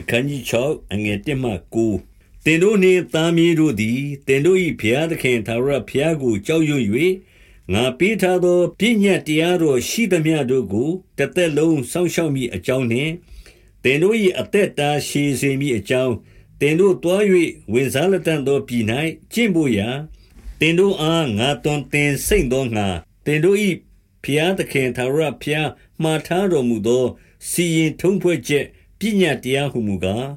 အခန်းကြီး6အငယ်1မှ9တင်တို့နှင့်သားမြေးတို့သည်တင်တို့၏ဘုရားသခင်သာရဘုရားကိုကြောက်ရွံ့၍ငါပေးထားသောပြည့်ညတ်တရားတော်ရှိသမျှတို့ကိုတသက်လုံးစောင့်ရှောက်မိအကြောင်းနှင့်တင်တို့၏အသက်တာရှည်စေမိအကြောင်းတင်တို့တွား၍ဝင်စားလက်တန်သောပြည်၌ကျင့်ဖို့ရာတင်တို့အားငါတွင်တင်စိတ်သောငါတင်တို့၏ဘုရားသခင်သာရဘုရားမှားထားတော်မူသောစီရင်ထုံးဖွဲ့ချက် ပညတ်တရားဟုမူကား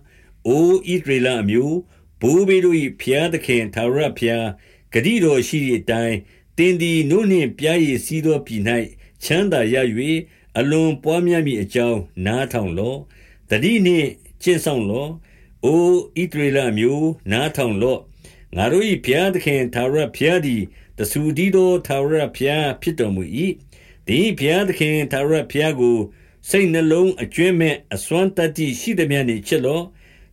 အိုဣဒရေလအမျိုးဘိုးဘေးတို့၏ဖျားသခင်သာရဖျားဂတိတော်ရှိသည့်အတိုင်းတင်းသည်နို့နှင့်ပြားရည်စီးသောပြည်၌ချမ်းသာရ၍အလွန်ပွားများမိအကြောင်းနားထောင်လော့တတိနှင့်ကျင့်ဆောင်လော့အိုဣဒရေလမျိုးနားထောင်လော့ငါတို့၏ဘုရားသခင်သာရဘုရားသည်တဆူဒီသောသာရဘုရားဖြစ်တော်မူ၏ဒီဘုရားသခင်သာရဘုရားကို စိတ်နှလုံးအကျွင်းမဲ့အစွမ်းတတ္တိရှိသည်များနှင့်ချစ်လော့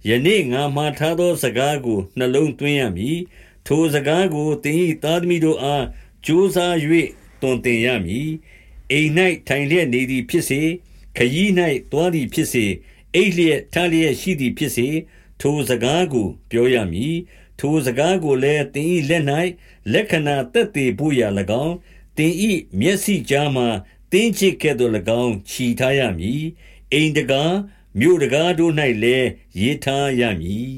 ယနေ့ငါမှားထားသောစကားကိုနှလုံးသွင်းရမည်ထိုစကားကိုသင်၏သားသမီးတို့အားကြိုးစား၍တွင်တင်ရမည်အိမ်၌ထိုင်လျက်နေသည်ဖြစ်စေခရီး၌တွားသည်ဖြစ်စေအိတ်လျက်ထားလျက်ရှိသည်ဖြစ်စေထိုစကားကိုပြောရမည်ထိုစကားကိုလည်းသင်၏လက်၌လက္ခဏာသက်သေဖို့ရ၎င်းသင်၏မျက်စိကြားမှတင်းချစ်ကဲ့သို့၎င်းခြီထားရမည်အိမ်တကားမြို့တကားတို့၌လည်းရေးထားရမည်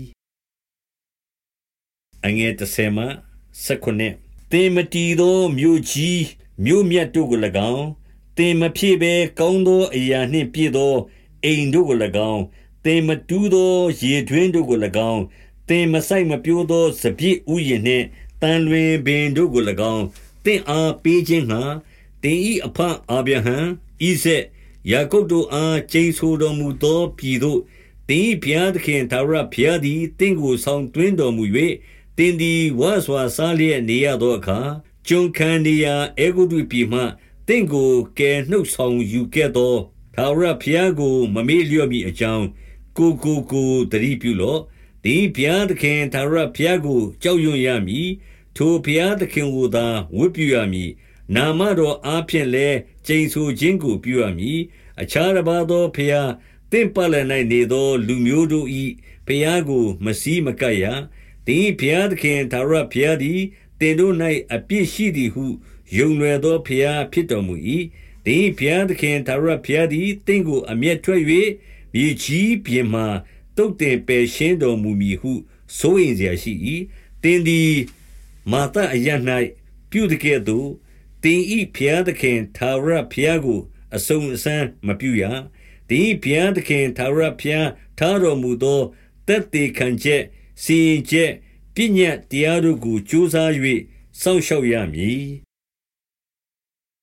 အငယ်30မှ19တင်မတီသောမြို့ကြီးမြို့မြတ်တို့ကို၎င်းတင်မဖြစ်ဘဲကောင်းသောအရာနှင့်ပြည့်သောအိမ်တို့ကို၎င်းတင်မတူးသောရေတွင်းတို့ကို၎င်းတင်မဆိုင်မပြိုးသောစပြည့်ဥယျာဉ်နှင့်တန်လွင်ပင်တို့ကို၎င်းတင့်အားပေးခြင်းငှာ တင်ဤအဖအာဗြဟံဣဇက်ယာကုပ်တို့အားကျိန်ဆိုတော်မူသောပြည်သို့တင်ဘုရားသခင်သာရဘုရားသည်တင့်ကိုဆောင်တွင်းတော်မူ၍တင်သည်ဝါစွာစားလျက်နေရသောအခါကျွန်ခံနေရာအေဂုတုပြည်မှတင့်ကိုကယ်နှုတ်ဆောင်ယူခဲ့သောသာရဘုရားကိုမမေ့လျော့မိအကြောင်းကိုကိုကိုတတိပြုလော့ဒီဘုရားသခင်သာရဘုရားကိုကြောက်ရွံ့ရမည်ထိုဘုရားသခင်ကိုသာဝတ်ပြုရမည် ။နာမတော်အားဖြင့်လည်း ကျိန်ဆိုခြင်းကို ပြုရမည်။အခြားတပါးသောဘုရား၊သင့်ပတ်လည်၌နေသော လူမျိုးတို့၏ဘုရားကို မဆည်းမကပ်ရ။သင်၏ဘုရားသခင် ထာဝရဘုရားသည် သင်တို့၌အပြစ်ရှိသည်ဟု ယုံလွယ်သော ဘုရားဖြစ်တော်မူ၏။သင်၏ဘုရားသခင် ထာဝရဘုရားသည် သင့်ကို အမျက်ထွက်၍မြေကြီးပြင်မှ သုတ်သင်ပယ်ရှင်းတော်မူမည်ဟု စိုးရိမ်စရာရှိ၏။သင်သည် မာသအရပ်၌ပြုသကဲ့သို့ တင်ဤဘုရားသခင်သာရဘုရားကိုအစုံအစမ်းမပြုရတင်ဤဘုရားသခင်သာရဘုရားထားတော်မူသောတက်တေခံချက်စီရင်ချက်ပညာတရားတို့ကိုကြိုးစား၍စောင့်ရှောက်ရမည်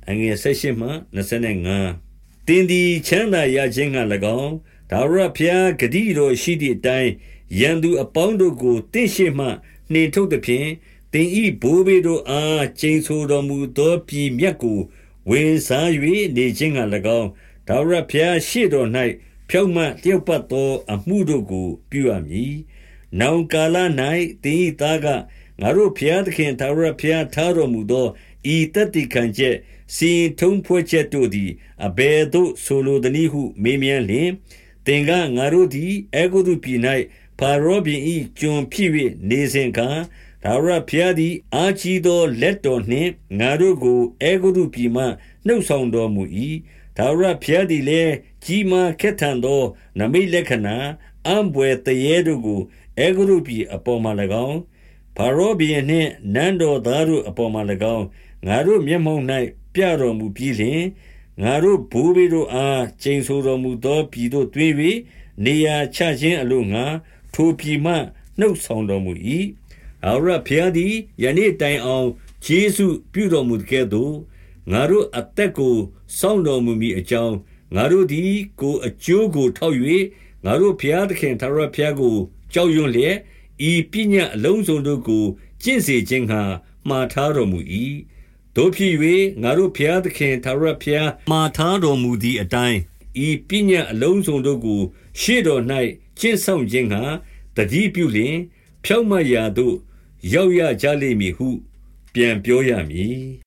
အငယ်၁၈မှ25တင်ဒီချမ်းသာရခြင်းက၎င်းဒါရဘုရားဂတိတော်ရှိသည့်အတိုင်းရန်သူအပေါင်းတို့ကိုတင့်ရှိမှနှင်ထုတ်သည်ဖြင့် သင်၏ဘိုးဘေးတို့အားကျိန်ဆိုတော်မူသောပြည်မြတ်ကို ဝင်စား၍နေခြင်းက၎င်းဒါဝရဖျားရှိတော်၌ဖြောက်မှတယောက်ပတ်သော အမှုတို့ကို ပြုရမည်။နောင်ကာလ၌သင်၏သားကငါတို့ဖျားသခင်ဒါဝရဖျားထားတော်မူသောဤတတိခံချက်စီထုံးဖွဲ့ချက်တို့သည်အဘယ်သို့ဆိုလိုသနည်းဟု မေးမြန်းလျင်သင်ကငါတို့သည်အေဂုတုပြည်၌ဖာရောဘင်၏ကျွန်ဖြစ်၍နေစဉ်က ထာဝရဘုရားသည် အာကြီးသော လက်တော်နှင့်ငါတို့ကိုအေဂုတုပြည်မှနှုတ်ဆောင်တော်မူ၏ထာဝရဘုရားသည်လည်းကြီးမားခက်ထန်သော နမိတ်လက္ခဏာအံပွေတရေတို့ကိုအေဂုတုပြည်အပေါ်မှ၎င်းဖာရောဘီနှင့်နန်းတော်သားတို့အပေါ်မှ၎င်းငါတို့မျက်မှောက်၌ပြတော်မူပြီးလျှင်ငါတို့ဘိုးဘေးတို့အားကျိန်ဆိုတော်မူသောပြည်သို့တွင်၍နေရာချခြင်းအလို့ငါထိုပြည်မှနှုတ်ဆောင်တော်မူ၏ ထာဝရဘုရားသည် ယနေ့တိုင်အောင်ယေရှုပြုတော်မူကဲ့သို့ ငါတို့အသက်ကို စောင့်တော်မူမည်အကြောင်း ငါတို့သည် ကိုအကျိုးကို ထောက်၍ငါတို့ဘုရားသခင် ထာဝရဘုရားကို ကြောက်ရွံ့လျက် ဤပညာအလုံးစုံတို့ကို ကျင့်စေခြင်းဟာမှားထားတော်မူ၏တို့ဖြစ်၍ငါတို့ဘုရားသခင် ထာဝရဘုရား မှားထားတော်မူသည့်အတိုင်း ဤပညာအလုံးစုံတို့ကို ရှေ့တော်၌ကျင့်ဆောင်ခြင်းဟာတတိပြုလျင် ဖြောက်မတ်ရာသို့ ရောက်ရကြလိမ့်မည်ဟု ပြန်ပြောရမည်